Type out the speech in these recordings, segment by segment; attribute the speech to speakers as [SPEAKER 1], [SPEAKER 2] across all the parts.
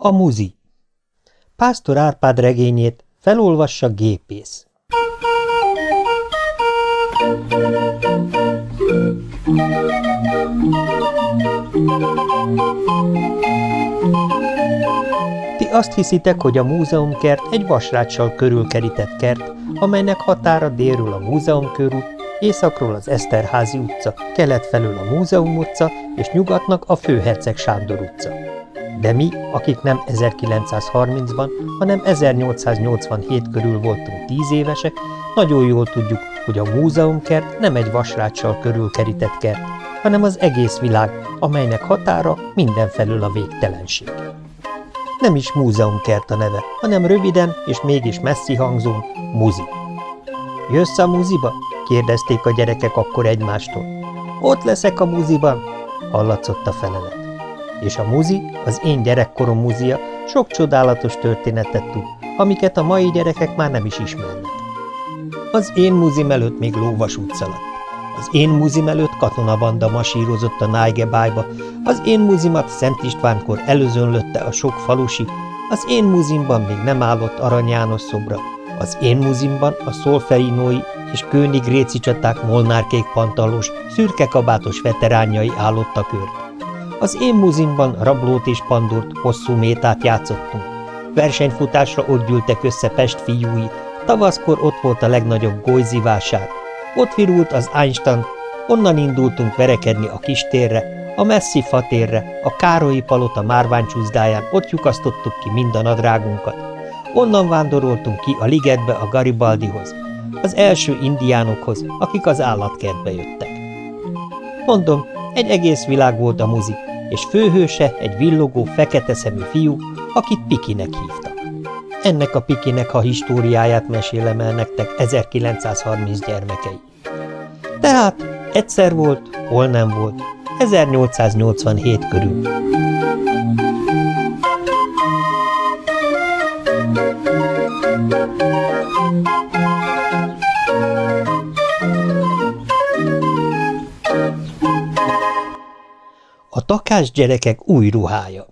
[SPEAKER 1] A muzi Pásztor Árpád regényét felolvassa gépész. Ti azt hiszitek, hogy a múzeumkert egy vasráccsal körülkerített kert, amelynek határa délről a múzeumkörút, északról az Eszterházi utca, kelet felől a Múzeum utca, és nyugatnak a Főherceg Sándor utca. De mi, akik nem 1930-ban, hanem 1887 körül voltunk tíz évesek, nagyon jól tudjuk, hogy a múzeumkert nem egy vasráccsal körülkerített kert, hanem az egész világ, amelynek határa mindenfelül a végtelenség. Nem is múzeumkert a neve, hanem röviden és mégis messzi hangzó muzi. Jössz a muziba? kérdezték a gyerekek akkor egymástól. Ott leszek a muziban, hallatszott a felelet. És a muzi, az én gyerekkorom muzia sok csodálatos történetet tud, amiket a mai gyerekek már nem is ismernek. Az én muzim előtt még lóvasút szaladt. Az én muzim előtt katonabanda masírozott a Nájgebájba, az én muzimat Szent Istvánkor előzönlötte a sok falusi, az én muzimban még nem állott Arany János szobra, az én muzimban a szolfeinói és König réci csaták molnárkék pantalos, szürke kabátos veteránjai állottak őrt. Az én muzimban rablót és pandort, hosszú métát játszottunk. Versenyfutásra ott gyűltek össze Pest fiúi, tavaszkor ott volt a legnagyobb Gojzi vásár. Ott virult az Einstein, onnan indultunk verekedni a kistérre, a messzi fatérre, a Károlyi palota márványcsúzdáján, ott lyukasztottuk ki mind a nadrágunkat. Onnan vándoroltunk ki a ligetbe a Garibaldihoz, az első indiánokhoz, akik az állatkertbe jöttek. Mondom, egy egész világ volt a muzi, és főhőse egy villogó, fekete szemű fiú, akit Pikinek hívtak. Ennek a Pikinek a históriáját mesélem el nektek 1930 gyermekei. Tehát egyszer volt, hol nem volt, 1887 körül. A takás gyerekek új ruhája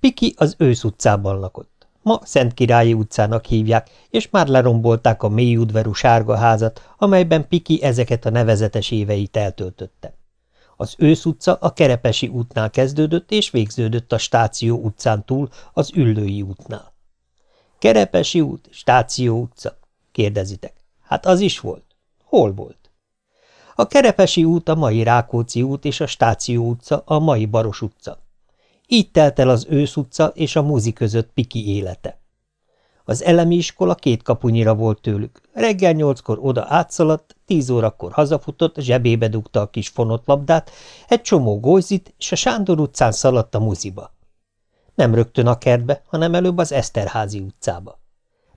[SPEAKER 1] Piki az ősz utcában lakott. Ma Szent Királyi utcának hívják, és már lerombolták a mélyudvarú sárga házat, amelyben Piki ezeket a nevezetes éveit eltöltötte. Az ősz utca a Kerepesi útnál kezdődött, és végződött a Stáció utcán túl az Üllői útnál. Kerepesi út, Stáció utca, kérdezitek. Hát az is volt. Hol volt? A Kerepesi út a mai Rákóczi út és a Stáció utca a mai Baros utca. Így telt el az ősz utca és a muzi között Piki élete. Az elemi iskola két kapunyira volt tőlük. Reggel nyolckor oda átszaladt, tíz órakor hazafutott, zsebébe dugta a kis fonott labdát, egy csomó gózit, és a Sándor utcán szaladt a muziba. Nem rögtön a kertbe, hanem előbb az Eszterházi utcába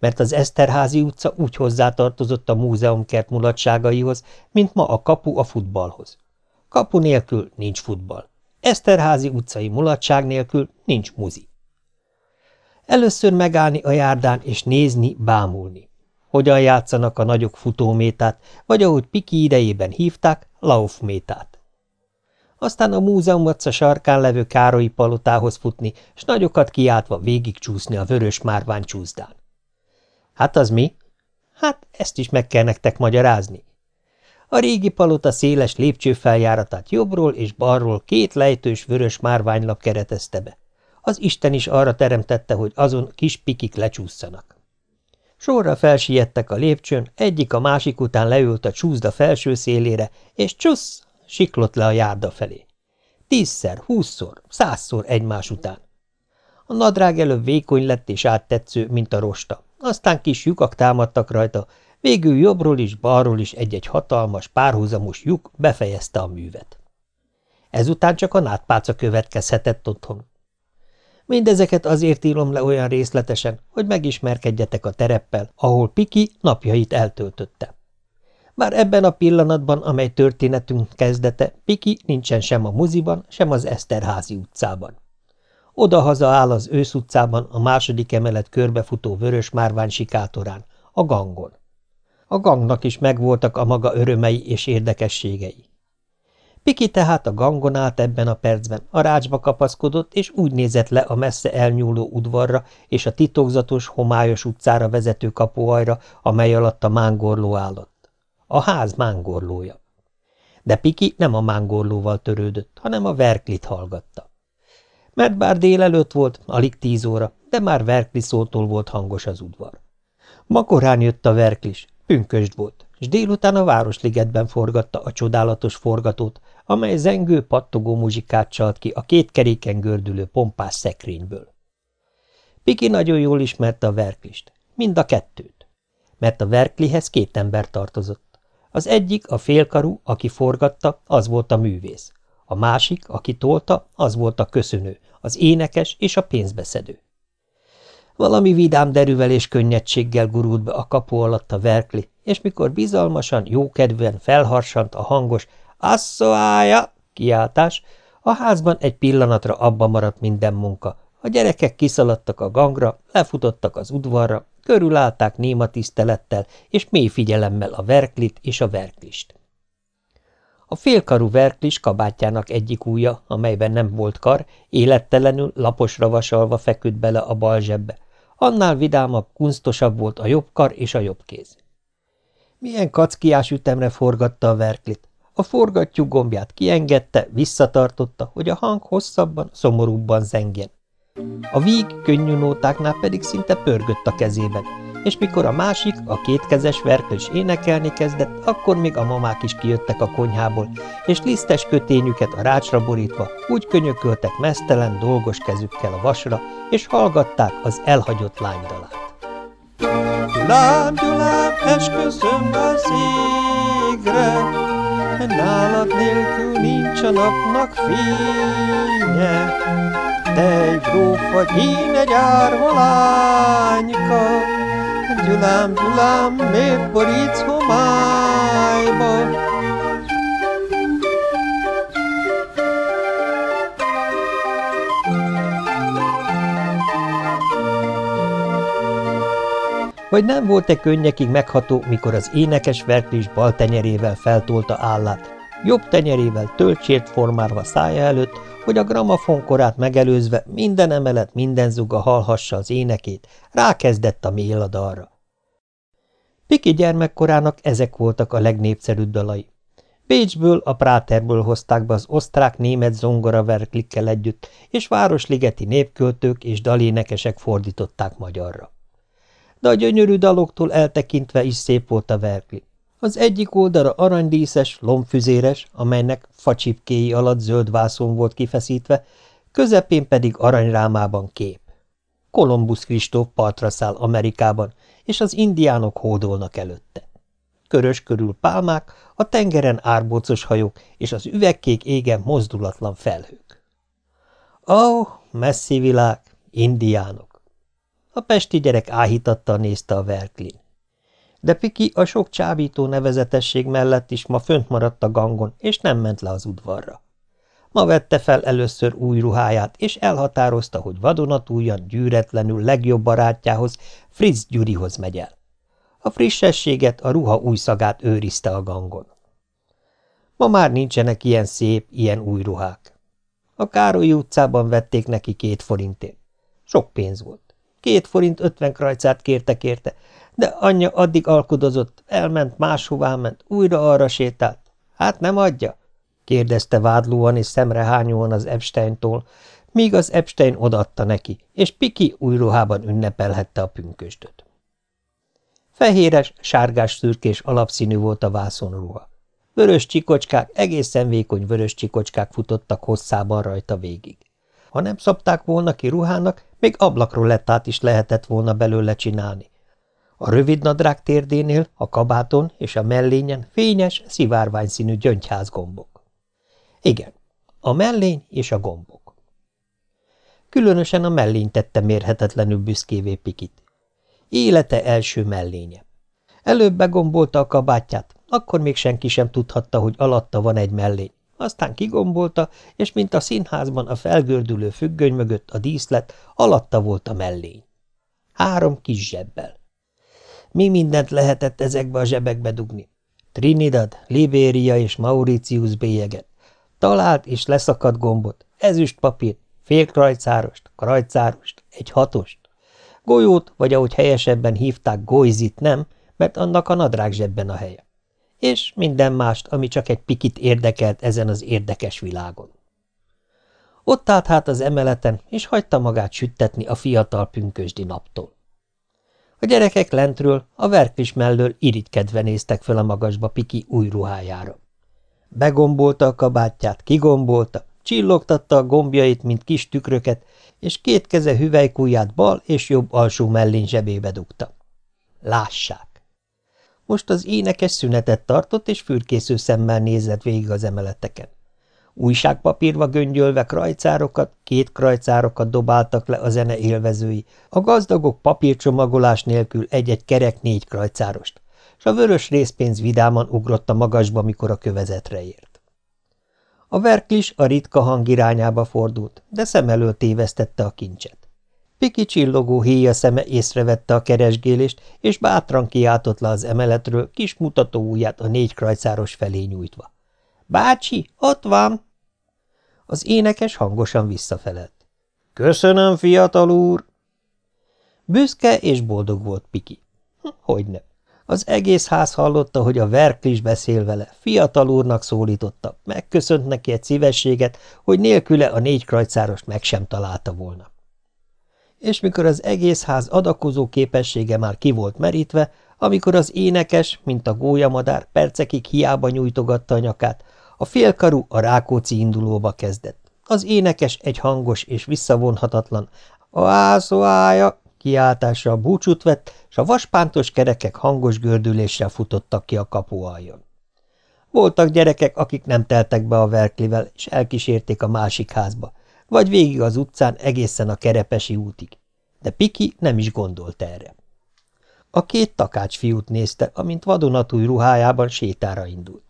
[SPEAKER 1] mert az Eszterházi utca úgy hozzátartozott a múzeumkert mulatságaihoz, mint ma a kapu a futballhoz. Kapu nélkül nincs futball. Eszterházi utcai mulatság nélkül nincs muzi. Először megállni a járdán és nézni, bámulni. Hogyan játszanak a nagyok futómétát, vagy ahogy Piki idejében hívták, laufmétát. Aztán a múzeum utca sarkán levő Károlyi palotához futni, s nagyokat kiáltva végigcsúszni a vörös márvány csúszdán. Hát az mi? Hát ezt is meg kell nektek magyarázni. A régi palota széles lépcsőfeljáratát jobbról és balról két lejtős vörös márványlap keretezte be. Az Isten is arra teremtette, hogy azon kis pikik lecsúszanak. Sorra felsiettek a lépcsőn, egyik a másik után leült a csúszda felső szélére, és csusz, siklott le a járda felé. Tízszer, húszszor, százszor egymás után. A nadrág előbb vékony lett és áttetsző, mint a rosta, aztán kis lyukak támadtak rajta, végül jobbról is, balról is egy-egy hatalmas, párhuzamos lyuk befejezte a művet. Ezután csak a nátpálca következhetett otthon. Mindezeket azért írom le olyan részletesen, hogy megismerkedjetek a tereppel, ahol Piki napjait eltöltötte. Már ebben a pillanatban, amely történetünk kezdete, Piki nincsen sem a muziban, sem az Eszterházi utcában. Odahaza áll az ősz utcában a második emelet körbefutó vörös márvány sikátorán, a gangon. A gangnak is megvoltak a maga örömei és érdekességei. Piki tehát a gangon állt ebben a percben, a rácsba kapaszkodott, és úgy nézett le a messze elnyúló udvarra és a titokzatos, homályos utcára vezető kapuajra, amely alatt a mángorló állott. A ház mángorlója. De Piki nem a mángorlóval törődött, hanem a verklit hallgatta. Mert bár délelőtt volt, alig tíz óra, de már verkli szótól volt hangos az udvar. Ma korán jött a verklis, pünkösd volt, és délután a Városligetben forgatta a csodálatos forgatót, amely zengő, pattogó muzsikát csalt ki a két keréken gördülő pompás szekrényből. Piki nagyon jól ismerte a verklist, mind a kettőt, mert a verklihez két ember tartozott. Az egyik, a félkarú, aki forgatta, az volt a művész. A másik, aki tolta, az volt a köszönő, az énekes és a pénzbeszedő. Valami vidám derűvel és könnyedséggel gurult be a kapu alatt a verkli, és mikor bizalmasan, jókedvűen felharsant a hangos Asszoája! kiáltás, a házban egy pillanatra abba maradt minden munka. A gyerekek kiszaladtak a gangra, lefutottak az udvarra, körülállták néma tisztelettel és mély figyelemmel a verklit és a verklist. A félkarú verklis kabátjának egyik ujja, amelyben nem volt kar, élettelenül, laposra vasalva feküdt bele a bal zsebbe. Annál vidámabb, kunsztosabb volt a jobb kar és a jobb kéz. Milyen kackiás ütemre forgatta a verklit. A forgattyú gombját kiengedte, visszatartotta, hogy a hang hosszabban, szomorúbban zengjen. A víg könnyű nótáknál pedig szinte pörgött a kezében, és mikor a másik, a kétkezes verklis énekelni kezdett, akkor még a mamák is kijöttek a konyhából, és lisztes kötényüket a rácsra borítva úgy könyököltek mesztelen, dolgos kezükkel a vasra, és hallgatták az elhagyott lánydalát. Gyulám, Gyulám, esküszöm az égre, nálad nélkül nincs a napnak fénye. Te egy gróf vagy, én egy árva lányka, Gyulám, Gyulám, miért borítsz homályba? Vagy nem volt-e könnyekig megható, mikor az énekes verklés bal tenyerével feltolta állát, jobb tenyerével töltsért formálva szája előtt, hogy a gramofonkorát megelőzve minden emelet, minden zuga hallhassa az énekét, rákezdett a méladalra. Piki gyermekkorának ezek voltak a legnépszerűbb dalai. Bécsből, a Práterből hozták be az osztrák-német zongoraverklikkel együtt, és városligeti népköltők és dalénekesek fordították magyarra de a gyönyörű daloktól eltekintve is szép volt a verkli. Az egyik oldala aranydíszes, lombfüzéres, amelynek facsipkéi alatt zöld vászon volt kifeszítve, közepén pedig aranyrámában kép. Kolumbusz Kristóf partra száll Amerikában, és az indiánok hódolnak előtte. Körös körül pálmák, a tengeren árbócos hajók, és az üvegkék égen mozdulatlan felhők. Ó, oh, messzi világ, indiánok! A pesti gyerek áhítattal nézte a verklin. De Piki a sok csábító nevezetesség mellett is ma fönt maradt a gangon, és nem ment le az udvarra. Ma vette fel először új ruháját, és elhatározta, hogy vadonatújan, gyűretlenül legjobb barátjához, Fritz Gyurihoz megy el. A frissességet, a ruha új szagát őrizte a gangon. Ma már nincsenek ilyen szép, ilyen új ruhák. A Károlyi utcában vették neki két forintért. Sok pénz volt. Két forint ötven krajcát kértek érte, de anyja addig alkudozott, elment, máshová ment, újra arra sétált. Hát nem adja? kérdezte vádlóan és szemrehányóan az Epsteintól, míg az Epstein odaadta neki, és Piki új ruhában ünnepelhette a pünkösdöt. Fehéres, sárgás-szürkés alapszínű volt a vászonruha. Vörös csikocskák, egészen vékony vörös csikocskák futottak hosszában rajta végig. Ha nem szabták volna ki ruhának, még ablakrolettát is lehetett volna belőle csinálni. A rövid nadrág térdénél, a kabáton és a mellényen fényes, szivárványszínű gyöngyházgombok. Igen, a mellény és a gombok. Különösen a mellény tette mérhetetlenül büszkévé Pikit. Élete első mellénye. Előbb begombolta a kabátját, akkor még senki sem tudhatta, hogy alatta van egy mellény aztán kigombolta, és mint a színházban a felgördülő függöny mögött a díszlet, alatta volt a mellény. Három kis zsebbel. Mi mindent lehetett ezekbe a zsebekbe dugni? Trinidad, Libéria és Mauritius bélyeget, Talált és leszakadt gombot, ezüst papírt, fél krajcárost, krajcárost, egy hatost. Golyót, vagy ahogy helyesebben hívták, golyzit nem, mert annak a nadrág zsebben a helye. És minden mást, ami csak egy pikit érdekelt ezen az érdekes világon. Ott állt hát az emeleten, és hagyta magát süttetni a fiatal pünkösdi naptól. A gyerekek lentről, a verklis mellől irigykedve néztek fel a magasba Piki új ruhájára. Begombolta a kabátját, kigombolta, csillogtatta a gombjait, mint kis tükröket, és két keze hüvelykújját bal és jobb alsó mellén zsebébe dugta. Lássák! Most az énekes szünetet tartott, és fürkésző szemmel nézett végig az emeleteken. Újságpapírva göngyölve krajcárokat, két krajcárokat dobáltak le a zene élvezői, a gazdagok papírcsomagolás nélkül egy-egy kerek négy krajcárost, s a vörös részpénz vidáman ugrott a magasba, mikor a kövezetre ért. A verklis a ritka hang irányába fordult, de szem elől tévesztette a kincset. Piki csillogó héja szeme észrevette a keresgélést, és bátran kiáltott le az emeletről, kis mutató ujját a négy krajcáros felé nyújtva. – Bácsi, ott van! Az énekes hangosan visszafelelt. – Köszönöm, fiatal úr! Büszke és boldog volt Piki. Hogyne. Az egész ház hallotta, hogy a verklis beszél vele, fiatal úrnak szólította, megköszönt neki egy szívességet, hogy nélküle a négy krajcárost meg sem találta volna. És mikor az egész ház adakozó képessége már ki volt merítve, amikor az énekes, mint a gólyamadár, percekig hiába nyújtogatta a nyakát, a félkarú a Rákóczi indulóba kezdett. Az énekes egy hangos és visszavonhatatlan a ászóája kiáltásra búcsút vett, és a vaspántos kerekek hangos gördüléssel futottak ki a kapu aljon. Voltak gyerekek, akik nem teltek be a verklivel, és elkísérték a másik házba, vagy végig az utcán egészen a kerepesi útig. De Piki nem is gondolt erre. A két takács fiút nézte, amint vadonatúj ruhájában sétára indult.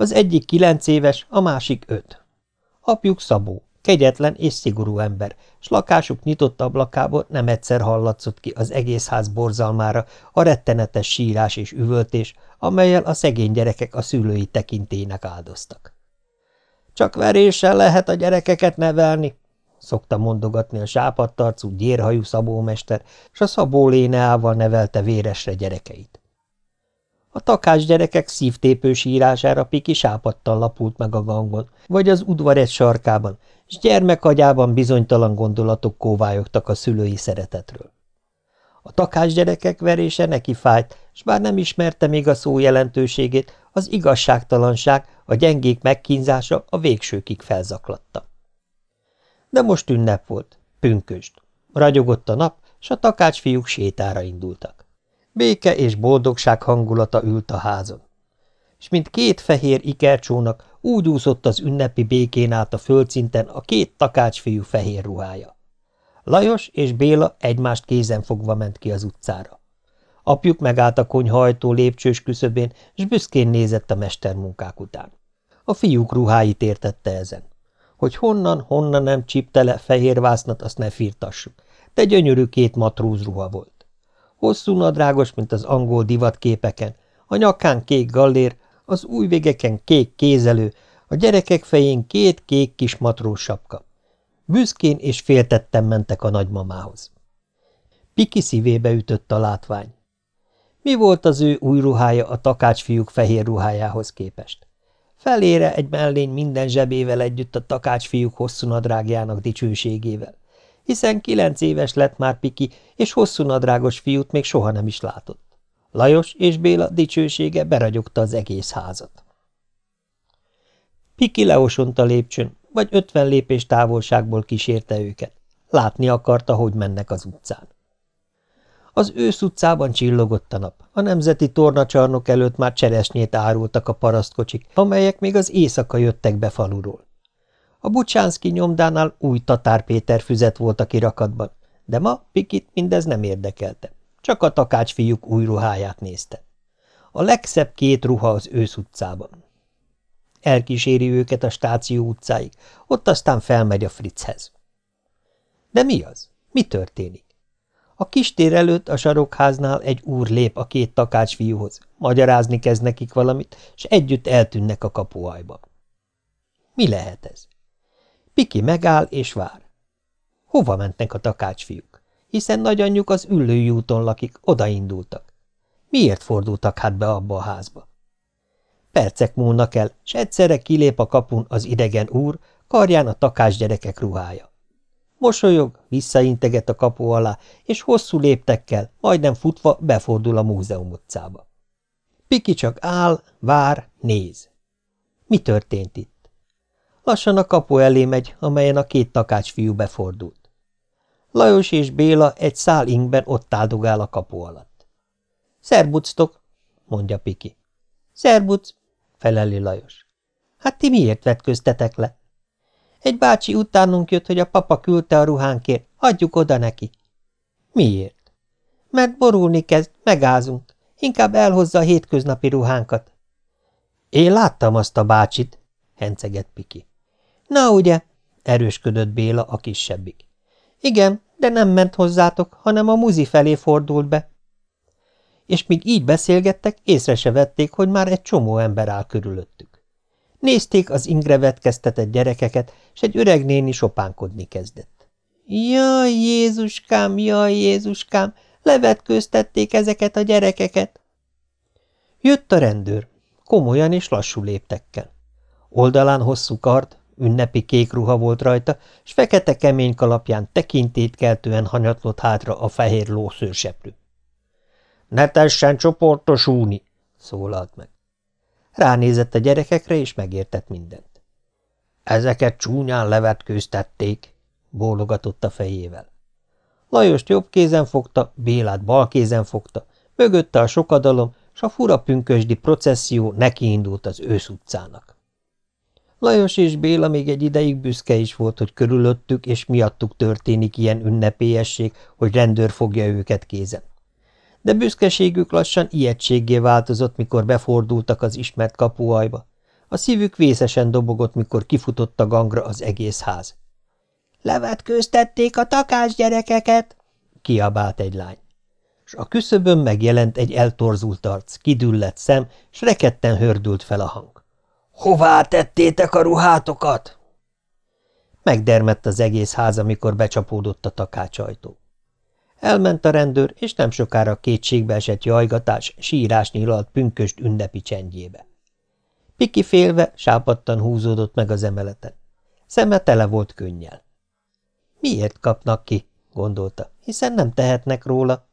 [SPEAKER 1] Az egyik kilenc éves, a másik öt. Apjuk Szabó, kegyetlen és szigorú ember, s lakásuk nyitott ablakából nem egyszer hallatszott ki az egész ház borzalmára a rettenetes sírás és üvöltés, amelyel a szegény gyerekek a szülői tekintének áldoztak. Csak veréssel lehet a gyerekeket nevelni, szokta mondogatni a sápadtarcú, gyérhajú szabómester, s a szabó léneával nevelte véresre gyerekeit. A takás gyerekek szívtépő sírására Piki sápadtan lapult meg a gangon, vagy az udvar egy sarkában, s gyermekagyában bizonytalan gondolatok kóvályogtak a szülői szeretetről. A takás gyerekek verése neki fájt, s bár nem ismerte még a szó jelentőségét, az igazságtalanság, a gyengék megkínzása a végsőkig felzaklatta. De most ünnep volt, pünkösd. Ragyogott a nap, s a takács fiúk sétára indultak. Béke és boldogság hangulata ült a házon. És mint két fehér ikercsónak úgy úszott az ünnepi békén át a földszinten a két takácsfiú fehér ruhája. Lajos és Béla egymást kézen fogva ment ki az utcára. Apjuk megállt a konyhajtó lépcsős küszöbén, és büszkén nézett a mestermunkák után. A fiúk ruháit értette ezen. Hogy honnan, honnan nem csípte fehér vásznat, azt ne firtassuk, de gyönyörű két matróz ruha volt. Hosszú nadrágos, mint az angol divatképeken, a nyakán kék gallér, az új végeken kék kézelő, a gyerekek fején két kék kis matrós sapka. Büszkén és féltettem mentek a nagymamához. Piki szívébe ütött a látvány. Mi volt az ő új ruhája a takácsfiúk fehér ruhájához képest? Felére egy mellény minden zsebével együtt a takácsfiúk hosszú nadrágjának dicsőségével, hiszen kilenc éves lett már Piki, és hosszú nadrágos fiút még soha nem is látott. Lajos és Béla dicsősége beragyogta az egész házat. Piki leosont a lépcsőn, vagy ötven lépés távolságból kísérte őket. Látni akarta, hogy mennek az utcán. Az ősz utcában csillogott a nap. A nemzeti tornacsarnok előtt már cseresnyét árultak a parasztkocsik, amelyek még az éjszaka jöttek be faluról. A Bucsánszki nyomdánál új Tatár Péter füzet volt a kirakatban, de ma Pikit mindez nem érdekelte. Csak a takács fiúk új ruháját nézte. A legszebb két ruha az ősz utcában. Elkíséri őket a stáció utcáig, ott aztán felmegy a Fritzhez. De mi az? Mi történik? A kistér előtt a sarokháznál egy úr lép a két takács fiúhoz, magyarázni kezd nekik valamit, és együtt eltűnnek a kapuajba. Mi lehet ez? Piki megáll és vár. Hova mentek a takácsfiúk? Hiszen nagyanyjuk az üllői úton lakik, odaindultak. Miért fordultak hát be abba a házba? Percek múlnak el, s egyszerre kilép a kapun az idegen úr, karján a takás gyerekek ruhája. Mosolyog, visszainteget a kapu alá, és hosszú léptekkel, majdnem futva befordul a múzeum utcába. Piki csak áll, vár, néz. Mi történt itt? Lassan a kapu elé megy, amelyen a két takácsfiú befordult. Lajos és Béla egy szál ingben ott áldogál a kapu alatt. – Szerbuctok! – mondja Piki. – Szerbuc! – feleli Lajos. – Hát ti miért vetköztetek le? Egy bácsi utánunk jött, hogy a papa küldte a ruhánkért, adjuk oda neki. Miért? Mert borulni kezd, megázunk. Inkább elhozza a hétköznapi ruhánkat. Én láttam azt a bácsit, hencegett Piki. Na ugye, erősködött Béla a kisebbik. Igen, de nem ment hozzátok, hanem a muzi felé fordult be. És míg így beszélgettek, észre se vették, hogy már egy csomó ember áll körülöttük. Nézték az ingre vetkeztetett gyerekeket, és egy öreg néni sopánkodni kezdett. Jaj, Jézuskám, jaj, Jézuskám, levetkőztették ezeket a gyerekeket. Jött a rendőr, komolyan és lassú léptekkel. Oldalán hosszú kard, ünnepi kék ruha volt rajta, s fekete kemény kalapján tekintétkeltően hanyatlott hátra a fehér lószőrseprő. – Ne tessen csoportosulni! – szólalt meg. Ránézett a gyerekekre, és megértett mindent. Ezeket csúnyán levetkőztették, bólogatott a fejével. Lajost jobb kézen fogta, Bélát bal kézen fogta, mögötte a sokadalom, s a fura pünkösdi processzió nekiindult az ősz utcának. Lajos és Béla még egy ideig büszke is volt, hogy körülöttük és miattuk történik ilyen ünnepélyesség, hogy rendőr fogja őket kézen de büszkeségük lassan ijegységgé változott, mikor befordultak az ismert kapuajba. A szívük vészesen dobogott, mikor kifutott a gangra az egész ház. – Levetkőztették a takás gyerekeket! – kiabált egy lány. S a küszöbön megjelent egy eltorzult arc, kidüllett szem, s reketten hördült fel a hang. – Hová tettétek a ruhátokat? Megdermett az egész ház, amikor becsapódott a takácsajtó. Elment a rendőr, és nem sokára kétségbe esett jajgatás, sírás nyilalt pünköst ünnepi csendjébe. Piki félve, sápadtan húzódott meg az emeleten. Szeme tele volt könnyel. Miért kapnak ki? gondolta, hiszen nem tehetnek róla.